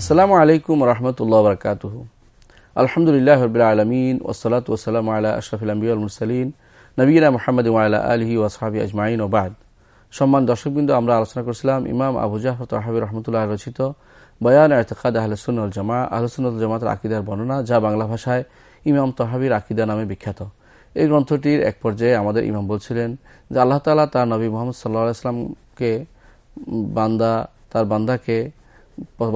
আসসালামু আলাইকুম রহমতুল্লাহ বরকাত আলহামদুলিল্লাহ আলমিন ওসলাত ওসালাম আল্লাহ আশরফুল আম্বিউল মুরসালিন নবীনা মোহাম্মদ আল্লাহ আলহি ওয়াসাবি আজমাইন ওবাদ সম্মান দর্শকবৃন্দ, আমরা আলোচনা করছিলাম ইমাম আবু জাফর তাহাবি রহমতুল্লাহ রচিত বয়ান এরতকাদ আহলসুল জামা আহলসুল জামাতের আকিদার বর্ণনা, যা বাংলা ভাষায় ইমাম তহাবির আকিদা নামে বিখ্যাত। এই গ্রন্থটির এক পর্যায়ে আমাদের ইমাম বলছিলেন যে আল্লাহ তালা তার নবী মোহাম্মদ সাল্লাহ ইসলামকে বান্দা, তার বান্দাকে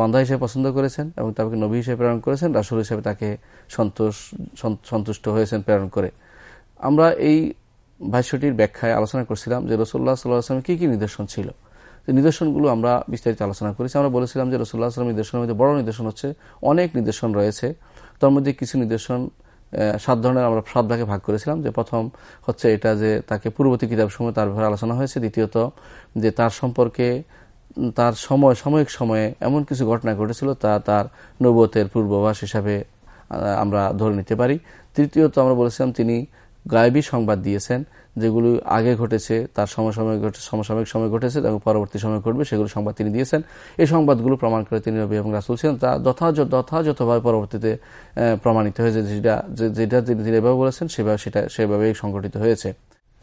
বান্ধা হিসেবে পছন্দ করেছেন এবং তাকে নবী হিসেবে প্রেরণ করেছেন, রাসুল হিসেবে তাকে সন্তোষ সন্তুষ্ট হয়েছেন প্রেরণ করে। আমরা এই ভাষ্যটির ব্যাখ্যায় আলোচনা করছিলাম যে রসুল্লাহ সাল্লাহ আসলামের কী কী নিদর্শন ছিল। নিদর্শনগুলো আমরা বিস্তারিত আলোচনা করেছি। আমরা বলেছিলাম যে রসুল্লাহ আসলাম নিদর্শনের মধ্যে বড় নিদর্শন হচ্ছে, অনেক নিদর্শন রয়েছে। তার মধ্যে কিছু নিদর্শন সাত ধরনের আমরা সাত ভাগে ভাগ করেছিলাম। যে প্রথম হচ্ছে এটা যে তাকে পূর্ববর্তী কিতাব সময় তার ব্যাপারে আলোচনা হয়েছে। দ্বিতীয়ত যে তার সম্পর্কে তার সময়, সাময়িক সময়ে এমন কিছু ঘটনা ঘটেছিল তা তার নবতের পূর্বাভাস হিসাবে আমরা ধরে নিতে পারি। তৃতীয়ত আমরা বলেছিলাম তিনি গায়েবী সংবাদ দিয়েছেন, যেগুলো আগে ঘটেছে, তার সমসাময়িক সমসাময়িক সময় ঘটেছে এবং পরবর্তী সময় ঘটবে, সেগুলো সংবাদ তিনি দিয়েছেন। এই সংবাদগুলো প্রমাণ করে তিনি রবি এবং রাসুল ছিলেন। তা যথাযথ, যথাযথভাবে পরবর্তীতে প্রমাণিত হয়েছে যেটা যেটা তিনি যেভাবে বলেছেন, সেভাবে সেটা, সেভাবেই সংঘটিত হয়েছে।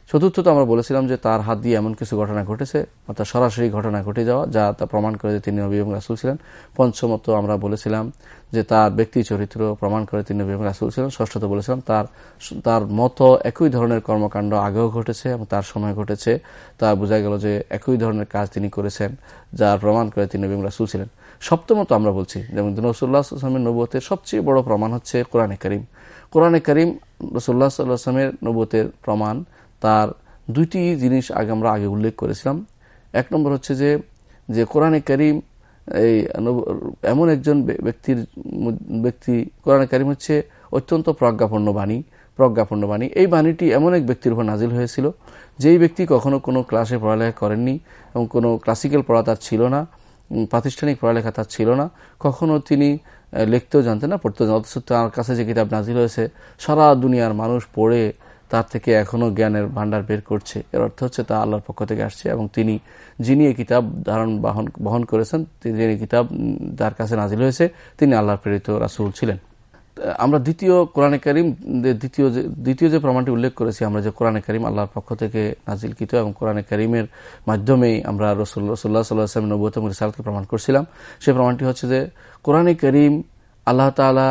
চতুর্থত আমরা বলেছিলাম যে তার হাত দিয়ে এমন কিছু ঘটনা ঘটেছে, অর্থাৎ সরাসরি ঘটনা ঘটে যাওয়া, যা তা প্রমাণ করে যে তিনি নবী এবং রাসুল ছিলেন। পঞ্চমত আমরা বলেছিলাম যে তার ব্যক্তি চরিত্র প্রমাণ করে তিনি নবী এবং রাসুল ছিলেন। ষষ্ঠত বলেছিলাম তার তার মতো একই ধরনের কর্মকাণ্ড আগেও ঘটেছে এবং তার সময় ঘটেছে। তা বোঝা গেল যে একই ধরনের কাজ তিনি করেছেন যার প্রমাণ করে তিনি নবী এবং রাসুল ছিলেন। সপ্তমত আমরা বলছি যেমন রসুল্লাহ আসলামের নবতের সবচেয়ে বড় প্রমাণ হচ্ছে কোরআনে করিম। কোরআনে করিম রসুল্লাহ সাল্লাহ আসলামের নবতের প্রমাণ তার দুইটি জিনিস আগে আমরা আগে উল্লেখ করেছিলাম। এক নম্বর হচ্ছে যে যে কোরআনে করিম এই এমন একজন ব্যক্তির ব্যক্তি, কোরআনে করিম হচ্ছে অত্যন্ত প্রজ্ঞাপন্ন বাণী প্রজ্ঞাপন্ন বাণী। এই বাণীটি এমন এক ব্যক্তির উপর নাজিল হয়েছিল, যেই ব্যক্তি কখনো কোনো ক্লাসে পড়ালেখা করেননি এবং কোনো ক্লাসিক্যাল পড়া তার ছিল না প্রাতিষ্ঠানিক পড়ালেখা তার ছিল না। কখনো তিনি লিখতেও জানতেন না, পড়তেও জানতেন অথচ তার কাছে যে কিতাব নাজিল হয়েছে, সারা দুনিয়ার মানুষ পড়ে তার থেকে এখনও জ্ঞানের ভান্ডার বের করছে। এর অর্থ হচ্ছে তা আল্লাহর পক্ষ থেকে আসছে এবং তিনি, যিনি এই কিতাব ধারণ বহন বহন করেছেন যিনি কিতাব যার কাছে নাজিল হয়েছে, তিনি আল্লাহর প্রেরিত রাসুল ছিলেন। আমরা দ্বিতীয় কোরআনে করিম দ্বিতীয় যে দ্বিতীয় যে প্রমাণটি উল্লেখ করেছি, আমরা যে কোরআনে করিম আল্লাহর পক্ষ থেকে নাজিলকৃত এবং কোরআনে করিমের মাধ্যমেই আমরা রসুল রসুল্লাহ সাল্লাহ আসলাম নবত এবং রিসালকে প্রমাণ করছিলাম। সেই প্রমাণটি হচ্ছে যে কোরআনে করিম আল্লাহ তালা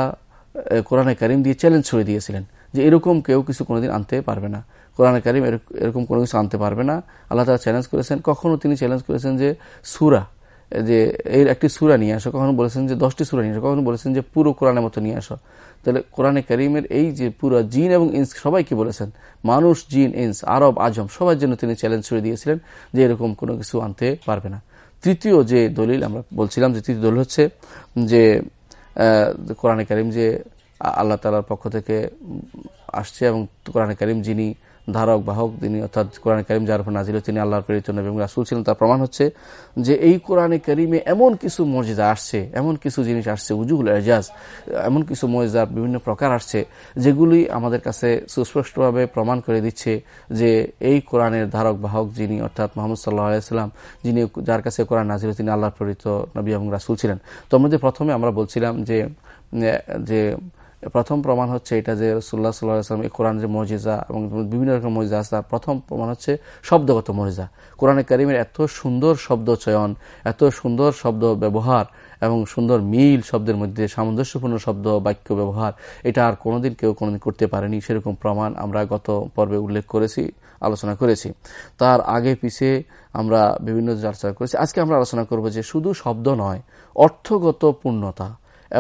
কোরআনে করিম দিয়ে চ্যালেঞ্জ ছড়িয়ে দিয়েছিলেন। যে এরকম কেউ কিছু কোনোদিন আনতে পারবে না। কোরআন কারিম এরকম কোনো কিছু আনতে পারবে না। আল্লাহ তালা চ্যালেঞ্জ করেছেন, কখনো তিনি চ্যালেঞ্জ করেছেন যে সুরা, যে এর একটি সুরা নিয়ে আসো, কখনো বলেছেন যে দশটি সুরা নিয়ে আসো, কখনো বলেছেন যে পুরো কোরআনের মতো নিয়ে আসো। তাহলে কোরআনে করিমের এই যে পুরো জিন এবং ইন্স সবাইকে বলেছেন? মানুষ, জিন, ইন্স, আরব, আজম, সবার জন্য তিনি চ্যালেঞ্জ ছড়ে দিয়েছিলেন যে এরকম কোনো কিছু আনতে পারবে না। তৃতীয় যে দলিল আমরা বলছিলাম, যে তৃতীয় দলিল হচ্ছে যে কোরআনে করিম যে আল্লাহ তালার পক্ষ থেকে আসছে এবং কোরআনে করিম যিনি ধারক, বাহক, তিনি অর্থাৎ কোরআন করিম যার উপর নাজিল তিনি আল্লাহর প্রেরিত এবং রাসুল ছিলেন, তার প্রমাণ হচ্ছে যে এই কোরআনে করিমে এমন কিছু মর্যাদা আসছে, এমন কিছু জিনিস আসছে উজুহুল এজাজ, এমন কিছু মর্যাদার বিভিন্ন প্রকার আসছে, যেগুলি আমাদের কাছে সুস্পষ্টভাবে প্রমাণ করে দিচ্ছে যে এই কোরআনের ধারক, বাহক যিনি অর্থাৎ মোহাম্মদ সাল্লাহ আলাইসাল্লাম যিনি যার কাছে কোরআন নাজিল তিনি আল্লাহর প্রেরিত নবী এবং রাসুল ছিলেন। তোর মধ্যে প্রথমে আমরা বলছিলাম যে যে প্রথম প্রমাণ হচ্ছে এটা যে রসুল্লাহ সাল্লাহ আসলাম এই কোরআন যে মজিজা এবং বিভিন্ন রকম মজিজা আছে, তার প্রথম প্রমাণ হচ্ছে শব্দগত মজিজা। কোরআনে কারিমের এত সুন্দর শব্দ চয়ন, এত সুন্দর শব্দ ব্যবহার এবং সুন্দর মিল শব্দের মধ্যে সামঞ্জস্যপূর্ণ শব্দ বাক্য ব্যবহার, এটা আর কোনোদিন কেউ কোনোদিন করতে পারেনি। সেরকম প্রমাণ আমরা গত পর্বে উল্লেখ করেছি, আলোচনা করেছি। তার আগে পিছে আমরা বিভিন্ন চর্চা করেছি। আজকে আমরা আলোচনা করব যে শুধু শব্দ নয়, অর্থগত পূর্ণতা।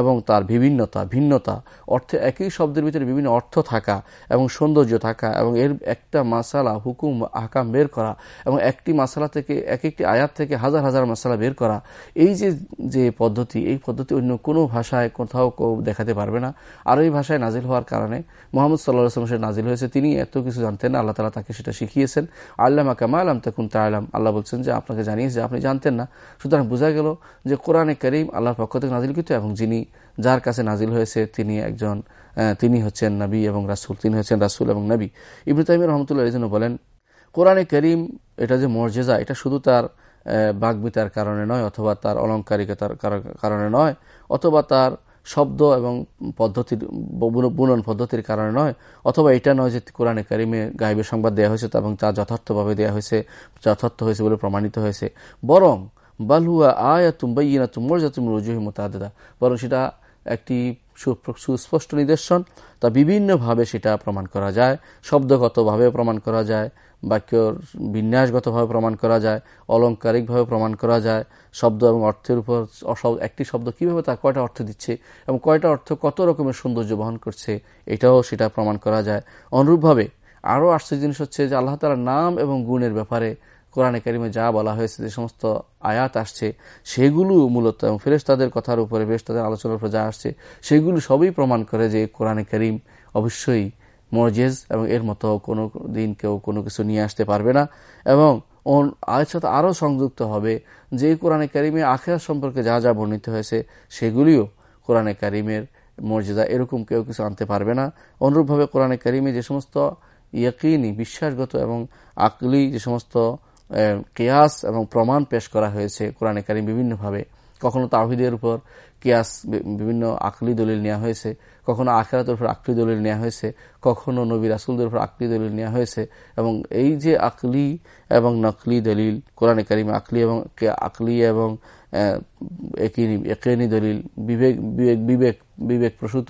এবং তার বিভিন্নতা, ভিন্নতা, অর্থে একই শব্দের ভিতরে বিভিন্ন অর্থ থাকা এবং সৌন্দর্য থাকা এবং এর একটা মাসালা, হুকুম আকাম বের করা এবং একটি মাসালা থেকে, এক একটি আয়াত থেকে হাজার হাজার মাসালা বের করা। এই যে যে পদ্ধতি, এই পদ্ধতি অন্য কোনো ভাষায় কোথাও দেখাতে পারবে না। আর এই ভাষায় নাজিল হওয়ার কারণে মোহাম্মদ সাল্লাহ আসলাম সে নাজিল হয়েছে। তিনি এত কিছু জানতেন না, আল্লাহ তালা তাকে সেটা শিখিয়েছেন। আল্লাহ কামা আলাম তখন তা আলাম আল্লাহ বলছেন যে, আপনাকে জানিয়েছে আপনি জানতেন না। সুতরাং বোঝা গেল যে কোরআনে করিম আল্লাহর পক্ষ থেকে নাজিল কিন্তু এবং যিনি যার কাছে নাজিল হয়েছে তিনি একজন তিনি হচ্ছেন নবী এবং রাসুল, তিনি হচ্ছেন রাসুল এবং নবী। তাইমির রহমতুল্লাহ জন্য বলেন, কোরআনে করিম এটা যে মর্যাদা, এটা শুধু তার বাগবিতার কারণে নয় অথবা তার অলঙ্কারিকতার কারণে নয়, অথবা তার শব্দ এবং পদ্ধতির বুনন পদ্ধতির কারণে নয়, অথবা এটা নয় যে কোরআনে কারিমে গাইবে সংবাদ দেওয়া হয়েছে এবং তা যথার্থভাবে দেওয়া হয়েছে, যথার্থ হয়েছে বলে প্রমাণিত হয়েছে। বরং বালহুয়া আয়া তুম্বাইনা তুমর্জা তুমি রুজুহি মোতাদা বরং সেটা একটি সুস্পষ্ট নিদর্শন। তা বিভিন্নভাবে সেটা প্রমাণ করা যায়। শব্দগতভাবে প্রমাণ করা যায়। বাক্যর বিন্যাসগতভাবে প্রমাণ করা যায়। অলঙ্কারিকভাবে প্রমাণ করা যায়। শব্দ এবং অর্থের উপর একটি শব্দ কীভাবে তা কয়টা অর্থ দিচ্ছে এবং কয়টা অর্থ কত রকমের সৌন্দর্য বহন করছে, এটাও সেটা প্রমাণ করা যায়। অনুরূপভাবে আরও আশ্চর্য জিনিস হচ্ছে যে আল্লাহ তালার নাম এবং গুণের ব্যাপারে কোরআনে কারিমে যা বলা হয়েছে, যে সমস্ত আয়াত আসছে, সেগুলো মূলত এবং ফেরেস্তাদের কথার উপরে ফেরেস্তাদের আলোচনার উপরে যা আসছে, সেগুলো সবই প্রমাণ করে যে কোরআনে করিম অবশ্যই মরজেজ এবং এর মতো কোনো দিন কেউ কোনো কিছু নিয়ে আসতে পারবে না। এবং আয়ের সাথে আরও সংযুক্ত হবে যে কোরআনে কারিমে আখের সম্পর্কে যা যা বর্ণিত হয়েছে, সেগুলিও কোরআনে কারিমের মর্যাদা এরকম কেউ কিছু আনতে পারবে না। অনুরূপভাবে কোরআনে কারিমে যে সমস্ত ইয়কিনি, বিশ্বাসগত এবং আকলি যে সমস্ত কেয়াস এবং প্রমাণ পেশ করা হয়েছে কোরআনে কারিম বিভিন্নভাবে। কখনো তাহিদের উপর কিয়াস বিভিন্ন আকলি দলিল নেওয়া হয়েছে, কখনো আখেরাতের উপর আকলি দলিল নেওয়া হয়েছে, কখনো নবী রাসুলদের উপর আকলি দলিল নেওয়া হয়েছে এবং এই যে আকলি এবং নকলি দলিল, কোরআনে কারিম আকলি এবং আকলি এবং একেনি দলিল, বিবেক বিবেক বিবেক বিবেক প্রসূত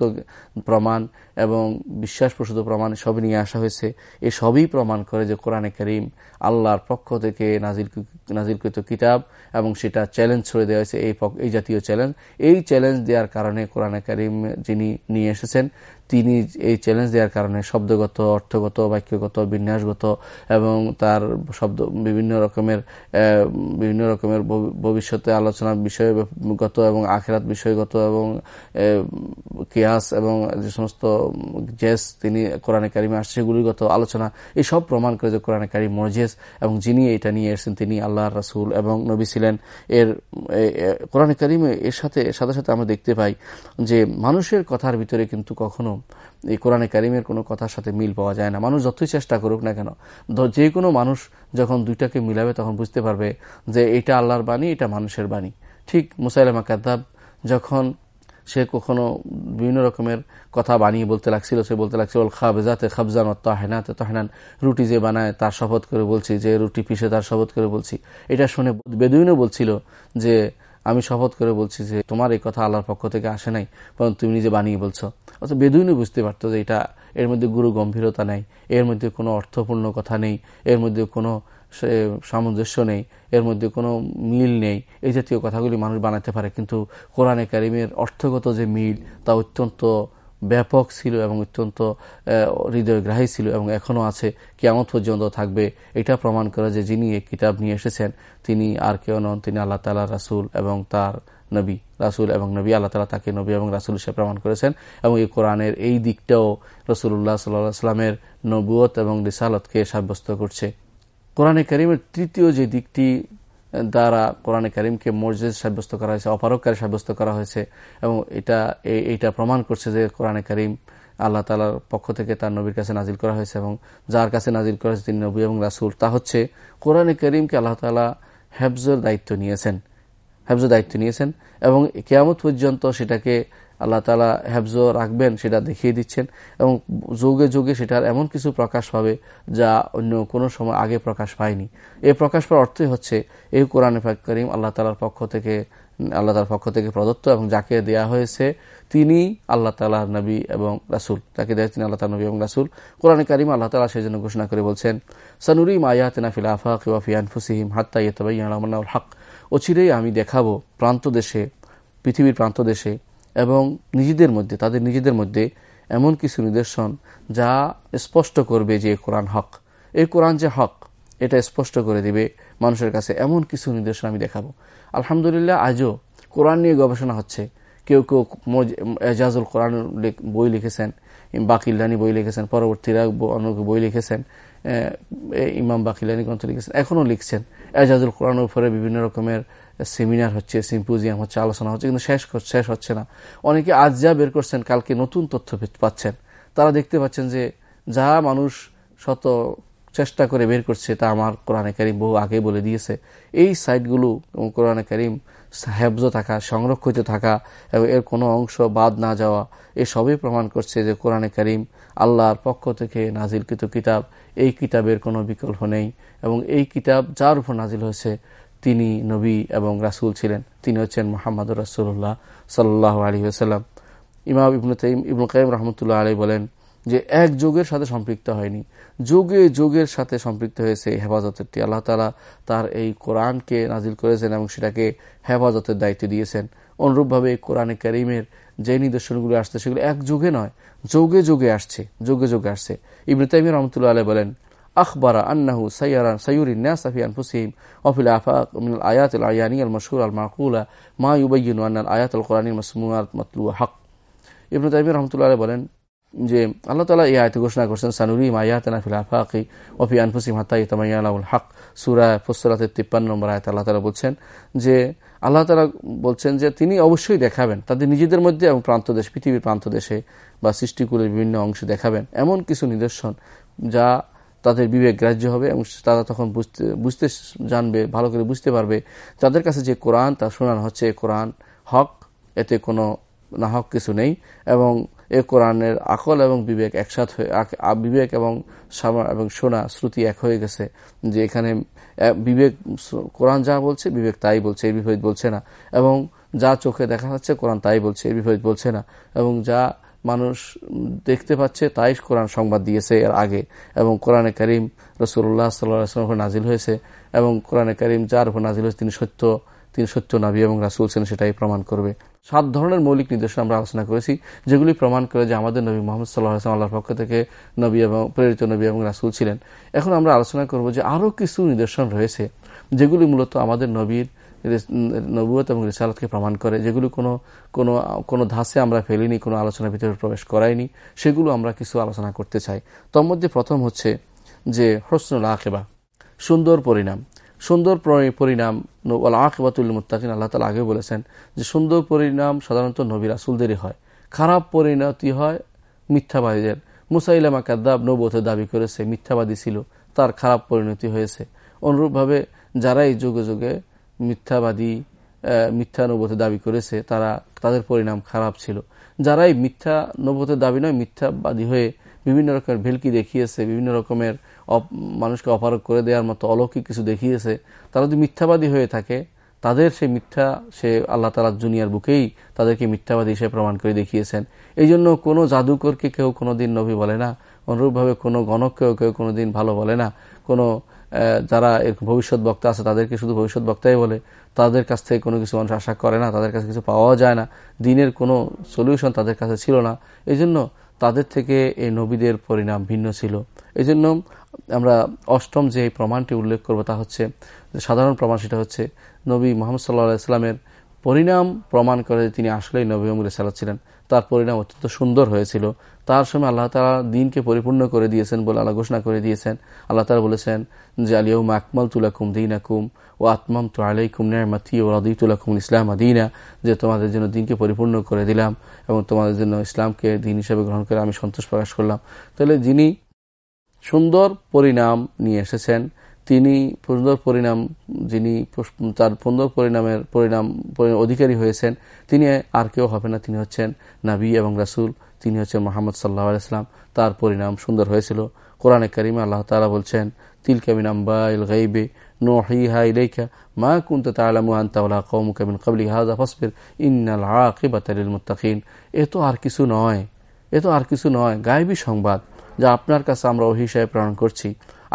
প্রমাণ এবং বিশ্বাস প্রসূত প্রমাণ সবই নিয়ে আসা হয়েছে। এ সবই প্রমাণ করে যে কোরআনে করিম আল্লাহর পক্ষ থেকে নাজির নাজিরকৃত কিতাব এবং সেটা চ্যালেঞ্জ ছড়ে দেওয়া হয়েছে। এই এই জাতীয় চ্যালেঞ্জ এই চ্যালেঞ্জ দেওয়ার কারণে কোরআনে করিম যিনি নিয়ে এসেছেন, তিনি এই চ্যালেঞ্জ দেওয়ার কারণে শব্দগত, অর্থগত, বাক্যগত, বিন্যাসগত এবং তার শব্দ, বিভিন্ন রকমের বিভিন্ন রকমের ভবিষ্যতে আলোচনা বিষয়গত এবং আখেরাত বিষয়গত এবং কেয়াস এবং যে সমস্ত জেস, তিনি কোরআনে কারিমে আসছে, সেগুলিগত আলোচনা এই সব প্রমাণ করে যে কোরআনে কারিম মরজেস এবং যিনি এটা নিয়ে এসেছেন, তিনি আল্লাহ রাসুল এবং নবী ছিলেন। এর কোরআনে কারিমে এর সাথে সাথে সাথে আমরা দেখতে পাই যে মানুষের কথার ভিতরে কিন্তু কখনো এই কোরআনে কারিমের কোনো কথার সাথে মিল পাওয়া যায় না। মানুষ যতই চেষ্টা করুক না কেন যে কোনো মানুষ যখন দুইটাকে মিলাবে তখন বুঝতে পারবে যে এটা আল্লাহর বাণী, এটা মানুষের বাণী। ঠিক মুসাইলামা কাদ্দাব যখন সে কখনো বিভিন্ন রকমের কথা বানিয়ে বলতে লাগছিল। সে বলতে লাগছিল খাবেজাতে খাবজান তাহেনাতে তাহেনান। রুটি যে বানায় তার শপথ করে বলছি, যে রুটি পিসে তার শপথ করে বলছি। এটা শুনে বেদুইনও বলছিল যে, আমি শপথ করে বলছি যে, তোমার এই কথা আল্লাহর পক্ষ থেকে আসে নাই, বরং তুমি নিজে বানিয়ে বলছো। অর্থাৎ বেদুইনও বুঝতে পারতো যে এটা এর মধ্যে গুরু গম্ভীরতা নেই, এর মধ্যে কোনো অর্থপূর্ণ কথা নেই, এর মধ্যে কোনো সামঞ্জস্য নেই, এর মধ্যে কোনো মিল নেই। এই জাতীয় কথাগুলি মানুষ বানাতে পারে, কিন্তু কোরআনে কারিমের অর্থগত যে মিল, তা অত্যন্ত ব্যাপক ছিল এবং অত্যন্ত হৃদয়গ্রাহী ছিল এবং এখনও আছে। কেমন পর্যন্ত থাকবে। এটা প্রমাণ করে যে যিনি এই কিতাব নিয়ে এসেছেন, তিনি আর কেউ নন, তিনি আল্লাহ তালা রাসুল এবং তার নবী। রাসুল এবং নবী, আল্লাহ তালা তাকে নবী এবং রাসুল হিসেবে প্রমাণ করেছেন এবং এই কোরআনের এই দিকটাও রসুল্লাহ সাল্লাহ সাল্লামের নবুয়ত এবং রিসালতকে সাব্যস্ত করছে। কোরআনে করিমের তৃতীয় যে দিকটি দ্বারা কোরআনে করিমকে মর্যাদ সাব্যস্ত করা হয়েছে অপারককারী সাব্যস্ত করা হয়েছে, এবং এটা এইটা প্রমাণ করছে যে কোরআনে করিম আল্লাহ তালার পক্ষ থেকে তার নবীর কাছে নাজিল করা হয়েছে, এবং যার কাছে নাজিল করা হয়েছে তিনি নবী এবং রাসুল। তা হচ্ছে, কোরআনে করিমকে আল্লাহ তালা হেফজর দায়িত্ব নিয়েছেন, হেফজর দায়িত্ব নিয়েছেন, এবং কেয়ামত পর্যন্ত সেটাকে আল্লাহ তালা হেফজ রাখবেন, সেটা দেখিয়ে দিচ্ছেন এবং যোগে যোগে সেটার এমন কিছু প্রকাশ পাবে যা অন্য কোনো সময় আগে প্রকাশ পায়নি। এই প্রকাশ পাওয়ার অর্থই হচ্ছে এই কোরআন করিম আল্লাহ তালার পক্ষ থেকে, আল্লাহ তালার পক্ষ থেকে প্রদত্ত এবং যাকে দেয়া হয়েছে তিনি আল্লাহ তালাহ নবী এবং রাসুল। যাকে দেয় তিনি আল্লাহ তালা নবী এবং রাসুল। কোরআন করিম আল্লাহ তালা সেই জন্য ঘোষণা করে বলছেন সানুরিম আয়াতিনা ফিল আফাক ওয়াফিয়ান ফুসিহিম হাত্তা ইয়তবাই হক অচিরেই আমি দেখাবো প্রান্ত দেশে, পৃথিবীর প্রান্ত দেশে এবং নিজেদের মধ্যে, তাদের নিজেদের মধ্যে এমন কিছু নিদর্শন যা স্পষ্ট করবে যে কোরআন হক। এই কোরআন যে হক, এটা স্পষ্ট করে দিবে মানুষের কাছে এমন কিছু নিদর্শন আমি দেখাবো। আলহামদুলিল্লাহ, আজও কোরআন নিয়ে গবেষণা হচ্ছে। কেউ কেউ এজাজুল কোরআন বই লিখেছেন, বাকিল্লানি বই লিখেছেন পরবর্তীরা অনেক বই লিখেছেন ইমাম বাকিলানি গ্রন্থ লিখেছেন, এখনও লিখছেন। এজাজুল কোরআনের উপরে বিভিন্ন রকমের সেমিনার হচ্ছে সিম্পোজিয়াম হচ্ছে, আলোচনা হচ্ছে, কিন্তু শেষ শেষ হচ্ছে না। অনেকে আজ যা বের করছেন, কালকে নতুন তথ্য পাচ্ছেন। তারা দেখতে পাচ্ছেন যে, যা মানুষ শত চেষ্টা করে বের করছে, তা আমার কোরআনে কারিম বহু আগে বলে দিয়েছে। এই সাইটগুলো, এবং কোরআনে কারিম হেফজ থাকা, সংরক্ষিত থাকা, এবং এর কোনো অংশ বাদ না যাওয়া এসবই প্রমাণ করছে যে কোরআনে করিম আল্লাহর পক্ষ থেকে নাজিলকৃত কিতাব। এই কিতাবের কোনো বিকল্প নেই, এবং এই কিতাব যার উপর নাজিল হয়েছে তিনি নবী এবং রাসুল ছিলেন। তিনি হচ্ছেন মোহাম্মদ রাসুল্লাহ সাল্লাহ আলী আসাল্লাম ইমাম ইবনু তাইম ইবনু কাইম রহমতুল্লাহ আলী বলেন যে এক যোগের সাথে সম্পৃক্ত হয়নি। যোগে যোগের সাথে সম্পৃক্ত হয়েছে হেফাজতেরটি আল্লাহ তালা তার এই কোরআনকে নাজিল করেছেন এবং সেটাকে হেফাজতের দায়িত্ব দিয়েছেন। অনুরূপভাবে কোরআনে করিমের যে নিদর্শনগুলো আসছে সেগুলো এক যুগে নয়, যোগে যোগে আসছে, যোগে যোগে আসছে। ইবনে তাইম রহমতুল্লাহ আলাই বলেন আখবরা أنه সৈয়ারান সৈয়ুরিন الناس في أنفسهم আফাক মিনাল আয়াত الآيات আয়ানি আল মশহুর আল يبين মা الآيات القرآنية আয়াত আল حق. ابن মতলু رحمة الله عليه بلن বলেন যে আল্লাহ তালা এই আয়তে ঘোষণা করছেন, সানুরিম আয়াতনা ফিল আফাকি ওফি আনফুসিম হাত্তা ইতামাইয়ালাউল হক। সুরা ফুসরাতের তিপ্পান্ন নম্বর আয়াত আল্লাহ তালা বলছেন যে, আল্লাহ তালা বলছেন যে তিনি অবশ্যই দেখাবেন, তাদের নিজেদের মধ্যে এবং প্রান্তদেশ পৃথিবীর প্রান্তদেশে বা সৃষ্টিকুলের বিভিন্ন অংশে দেখাবেন এমন কিছু নিদর্শন যা তাদের বিবেক গ্রাহ্য হবে এবং তারা তখন বুঝতে বুঝতে জানবে, ভালো করে বুঝতে পারবে তাদের কাছে যে কোরআন, তা শোনানো হচ্ছে কোরআন হক, এতে কোনো না হক কিছু নেই এবং এ কোরআনের আকল এবং বিবেক একসাথ হয়ে বিবেক এবং এবং শোনা শ্রুতি এক হয়ে গেছে যে এখানে বিবেক কোরআন যা বলছে, বিবেক তাই বলছে এর বিপরীত বলছে না এবং যা চোখে দেখা যাচ্ছে কোরআন তাই বলছে এর বিপরীত বলছে না এবং যা মানুষ দেখতে পাচ্ছে, তাই কোরআন সংবাদ দিয়েছে এর আগে। এবং কোরআনে করিম রসুল্লাহ সাল্লাহ নাজিল হয়েছে। এবং কোরআনে করিম যার উপর নাজিল হয়েছে তিনি সত্য তিনি সত্য নাবি এবং রাসুল ছিলেন, সেটাই প্রমাণ করবে। সাত ধরনের মৌলিক নির্দেশনা আমরা আলোচনা করেছি, যেগুলি প্রমাণ করে যে আমাদের নবী মোহাম্মদ সাল্লাহ আল্লাহর পক্ষ থেকে নবী এবং প্রেরিত নবী এবং রাসুল ছিলেন। এখন আমরা আলোচনা করব যে আরও কিছু নিদর্শন রয়েছে, যেগুলি মূলত আমাদের নবীর নবুয়ত এবং রিসালতকে প্রমাণ করে, যেগুলো কোনো কোনো কোনো ধাসে আমরা ফেলিনি, কোনো আলোচনার ভিতরে প্রবেশ করাইনি সেগুলো আমরা কিছু আলোচনা করতে চাই। তোর মধ্যে প্রথম হচ্ছে যে হসনুল আকেবা, সুন্দর পরিণাম। সুন্দর পরিণাম আকিবাতুল মুতাকিন আল্লাহ তালা আগে বলেছেন যে সুন্দর পরিণাম সাধারণত নবী রাসুলদেরই হয়। খারাপ পরিণতি হয় মিথ্যাবাদীদের। মুসাইলামা কাদ্দাব নবতে দাবি করেছে, মিথ্যাবাদী ছিল, তার খারাপ পরিণতি হয়েছে। অনুরূপভাবে যারাই যুগে যুগে মিথ্যাবাদী মিথ্যা দাবি করেছে, তারা, তাদের পরিণাম খারাপ ছিল। যারাই মিথ্যা নবতের দাবি নয়, মিথ্যাবাদী হয়ে বিভিন্ন রকমের ভেলকি দেখিয়েছে, বিভিন্ন রকমের মানুষকে অপারক করে দেওয়ার মতো অলৌকিক কিছু দেখিয়েছে, তারা যদি মিথ্যাবাদী হয়ে থাকে, তাদের সেই মিথ্যা সে আল্লাহ তালা জুনিয়ার বুকেই তাদেরকে মিথ্যাবাদী হিসেবে প্রমাণ করে দেখিয়েছেন। এই জন্য কোনো জাদুকরকে কেউ কোনো দিন নবী বলে না, অনুরূপভাবে কোনো গণককেও কেউ কোনো দিন ভালো বলে না, কোনো যারা ভবিষ্যৎ বক্তা আছে, তাদেরকে শুধু ভবিষ্যৎ বক্তাই বলে, তাদের কাছ থেকে কোনো কিছু মানুষ আশা করে না, তাদের কাছে কিছু পাওয়া যায় না, দিনের কোনো সলিউশন তাদের কাছে ছিল না। এই জন্য তাদের থেকে এই নবীদের পরিণাম ভিন্ন ছিল। এই জন্য আমরা অষ্টম যে প্রমাণটি উল্লেখ করব তা হচ্ছে, সাধারণ প্রমাণ সেটা হচ্ছে, নবী মোহাম্মদ সাল্লাহ ইসলামের পরিণাম প্রমাণ করে তিনি আসলেই নবী আমুল সাল্লাহ ছিলেন। তার পরিণাম অত্যন্ত সুন্দর হয়েছিল। তার সময় আল্লাহ তালা দিনকে পরিপূর্ণ করে দিয়েছেন বলে আল্লাহ ঘোষণা করে দিয়েছেন। আল্লাহ তালা বলেছেন, যে আলিয়ম আকমল তুলাকুম দিন আকুম ও আত্মাম তো আলাইকুম নেয়ামাতি ও রদিতুলাকুম ইসলাম আদিনা যে তোমাদের জন্য দিনকে পরিপূর্ণ করে দিলাম এবং তোমাদের জন্য ইসলামকে দিন হিসেবে গ্রহণ করে আমি সন্তোষ প্রকাশ করলাম। তাহলে যিনি সুন্দর পরিণাম নিয়ে এসেছেন তিনি সুন্দর পরিণাম যিনি তার সুন্দর পরিণামের পরিণাম অধিকারী হয়েছেন, তিনি আর কেউ হবে না। তিনি হচ্ছেন নাবি এবং রাসুল, তিনি হচ্ছেন মোহাম্মদ সাল্লাহ আলাইসলাম তার পরিণাম সুন্দর হয়েছিল। কোরআনে করিমে আল্লাহ তালা বলছেন তিল কামিন আম্বাইল গাইবে মা কুনতে মিন আকিবাতালিল মুত্তাকিন। এ তো আর কিছু নয়, এ তো আর কিছু নয়। সংবাদ যা আপনার কাছে আমরা ওই হিসাবে প্রেরণ করছি।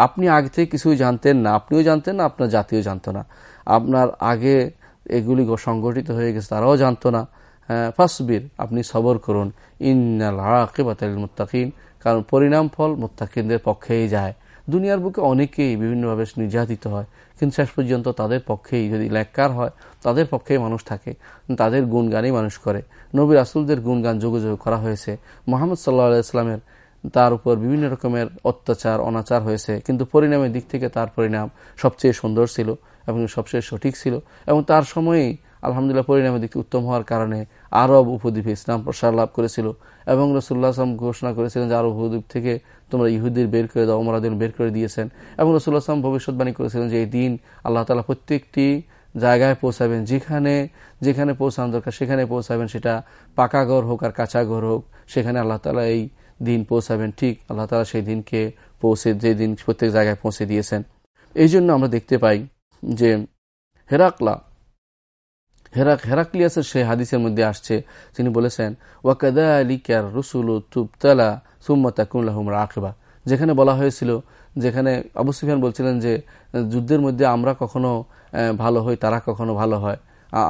আপনি আগে থেকে কিছুই জানতেন না, আপনিও জানতেন না, আপনার জাতিও জানত না। আপনার আগে এগুলি সংগঠিত হয়ে গেছে, তারাও জানতো না। ফাসবির, আপনি সবর করুন। ইন্নাল আকিবাতাল মুত্তাকিন, কারণ পরিণাম ফল মুত্তাকিনদের পক্ষেই যায়। দুনিয়ার বুকে অনেকেই বিভিন্নভাবে নির্যাতিত হয়, কিন্তু শেষ পর্যন্ত তাদের পক্ষেই যদি লেক্কার হয়, তাদের পক্ষেই মানুষ থাকে, তাদের গুণগানই মানুষ করে। নবী রাসুলদের গুণগান যোগাযোগ করা হয়েছে। মোহাম্মদ সাল্লাহ ইসলামের তার উপর বিভিন্ন রকমের অত্যাচার, অনাচার হয়েছে। কিন্তু পরিণামের দিক থেকে তার পরিণাম সবচেয়ে সুন্দর ছিল এবং সবচেয়ে সঠিক ছিল। এবং তার সময়েই আলহামদুলিল্লাহ পরিণামের দিক উত্তম হওয়ার কারণে আরব উপদ্বীপে ইসলাম প্রসার লাভ করেছিল এবং রসুল্লাহ আসলাম ঘোষণা করেছিলেন যে আরব উপদ্বীপ থেকে তোমরা ইহুদির বের করে দাও ওমরাদিন বের করে দিয়েছেন। এবং রসুল্লাহ আসলাম ভবিষ্যৎবাণী করেছিলেন যে এই দিন আল্লাহ তালা প্রত্যেকটি জায়গায় পৌঁছাবেন। যেখানে যেখানে পৌঁছানো দরকার, সেখানে পৌঁছাবেন। সেটা পাকা ঘর হোক আর কাঁচা ঘর হোক, সেখানে আল্লাহ তালা এই দিন পৌঁছাবেন, ঠিক আল্লাহ তালা সেই দিনকে পৌঁছে, যে দিন প্রত্যেক জায়গায় পৌঁছে দিয়েছেন। এই জন্য আমরা দেখতে পাই যে হেরাকলা, হেরাক, হেরাক্লিয়াসের সেই হাদিসের মধ্যে আসছে, তিনি বলেছেন ওয়াকাদা আলিকার রসুল তুবতালা সুম্মতাকুল্লাহম রাখবা যেখানে বলা হয়েছিল, যেখানে আবু সুফিয়ান বলছিলেন যে, যুদ্ধের মধ্যে আমরা কখনো ভালো হই, তারা কখনো ভালো হয়।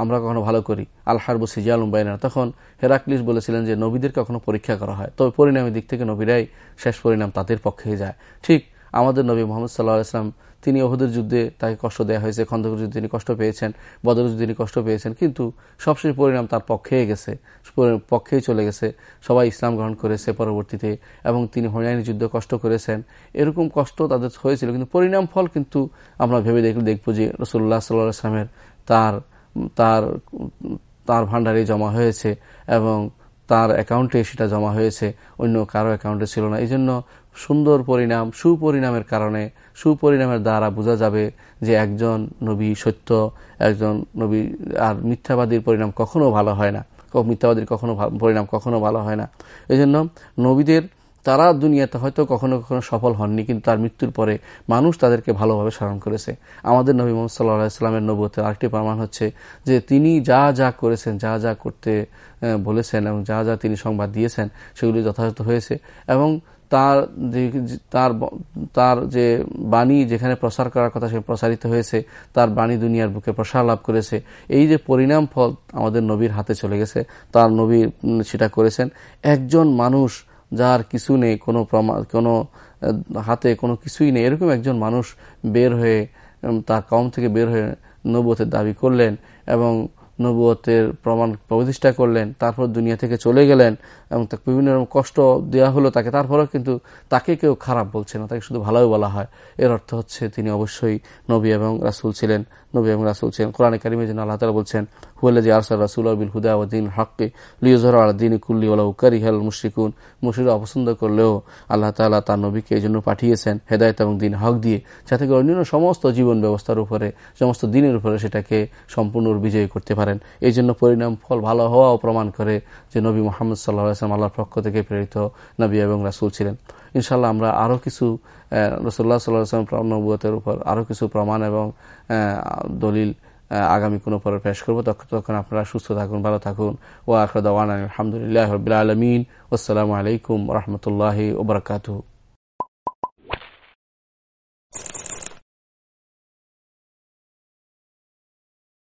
আমরা কখনো ভালো করি। আল হারবু সিজিয়াল বাইনা তখন হেরাক্লিস বলেছিলেন যে, নবীদের কখনো পরীক্ষা করা হয়। তবে পরিণামের দিক থেকে নবীরাই শেষ পরিণাম তাদের পক্ষে যায়। ঠিক আমাদের নবী মোহাম্মদ সাল্লাহ ইসলাম তিনি ওহুদের যুদ্ধে তাকে কষ্ট দেওয়া হয়েছে, খন্দকের যুদ্ধে তিনি কষ্ট পেয়েছেন বদর যুদ্ধে তিনি কষ্ট পেয়েছেন, কিন্তু সবশেষ পরিণাম তার পক্ষেই গেছে পক্ষেই চলে গেছে। সবাই ইসলাম গ্রহণ করেছে পরবর্তীতে এবং তিনি হরিয়ানি যুদ্ধ কষ্ট করেছেন। এরকম কষ্ট তাদের হয়েছিল, কিন্তু পরিণাম ফল কিন্তু আমরা ভেবে দেখলে দেখব যে রসুল্লাহ সাল্লাহ ইসলামের তার তার তার ভান্ডারে জমা হয়েছে এবং তার অ্যাকাউন্টে সেটা জমা হয়েছে, অন্য কারও অ্যাকাউন্টে ছিল না। এই জন্য সুন্দর পরিণাম, সুপরিণামের কারণে, সুপরিণামের দ্বারা বোঝা যাবে যে একজন নবী সত্য, একজন নবী, আর মিথ্যাবাদীর পরিণাম কখনো ভালো হয় না। মিথ্যাবাদীর কখনো পরিণাম কখনো ভালো হয় না। এই জন্য নবীদের তারা দুনিয়াতে হয়তো কখনো কখনো সফল হননি, কিন্তু তার মৃত্যুর পরে মানুষ তাদেরকে ভালোভাবে স্মরণ করেছে। আমাদের নবী মোহাম্মদ সাল্লাহ ইসলামের নবতের আরেকটি প্রমাণ হচ্ছে যে তিনি যা যা করেছেন, যা যা করতে বলেছেন এবং যা যা তিনি সংবাদ দিয়েছেন, সেগুলি যথাযথ হয়েছে এবং তার তার তার যে বাণী যেখানে প্রসার করার কথা সে প্রসারিত হয়েছে, তার বাণী দুনিয়ার বুকে প্রসার লাভ করেছে। এই যে পরিণাম ফল আমাদের নবীর হাতে চলে গেছে, তার নবী সেটা করেছেন। একজন মানুষ যার কিছু নেই, কোনো প্রমাণ কোনো হাতে কোনো কিছুই নেই। এরকম একজন মানুষ বের হয়ে তার কম থেকে বের হয়ে নবতের দাবি করলেন এবং নবুয়তের প্রমাণ প্রতিষ্ঠা করলেন, তারপর দুনিয়া থেকে চলে গেলেন এবং তাকে বিভিন্ন রকম কষ্ট দেওয়া হলো তাকে, তারপরেও কিন্তু তাকে কেউ খারাপ বলছে না, তাকে শুধু ভালোই বলা হয়। এর অর্থ হচ্ছে তিনি অবশ্যই নবী এবং রাসুল ছিলেন। নবী এবং রাসুল ছিলেন। কোরআন কারিমে যেন আল্লাহ তালা বলছেন হুয়াল্লাজি আরসাল রাসুল আবিল হুদা উদ্দিন হককে লিওজহর আলাদিন কুল্লি ওলা উকারি হেল মুশরিকুন। মুশিরা অপছন্দ করলেও আল্লাহ তালা তার নবীকে এই জন্য পাঠিয়েছেন হেদায়ত এবং দিন হক দিয়ে, যাতে করে অন্যান্য সমস্ত জীবন ব্যবস্থার উপরে, সমস্ত দিনের উপরে সেটাকে সম্পূর্ণ বিজয়ী করতে পারেন। এই জন্য পরিণাম ফল ভালো হওয়াও প্রমাণ করে যে নবী মোহাম্মদ সাল্লাহ আসলাম আল্লাহর পক্ষ থেকে প্রেরিত নবী এবং রাসুল ছিলেন। ইনশাল্লাহ আমরা আরও কিছু রসোল্লা সাল্লাহ আসলাম উপর আরও কিছু প্রমাণ এবং দলিল আগামী কোনো পরে পেশ করব। তখন আপনারা সুস্থ থাকুন, ভালো থাকুন। ও আখরদাওয়ান আলহামদুলিল্লাহ আলমিন। আসসালামু আলাইকুম রহমতুল্লাহ ওবরাকাতু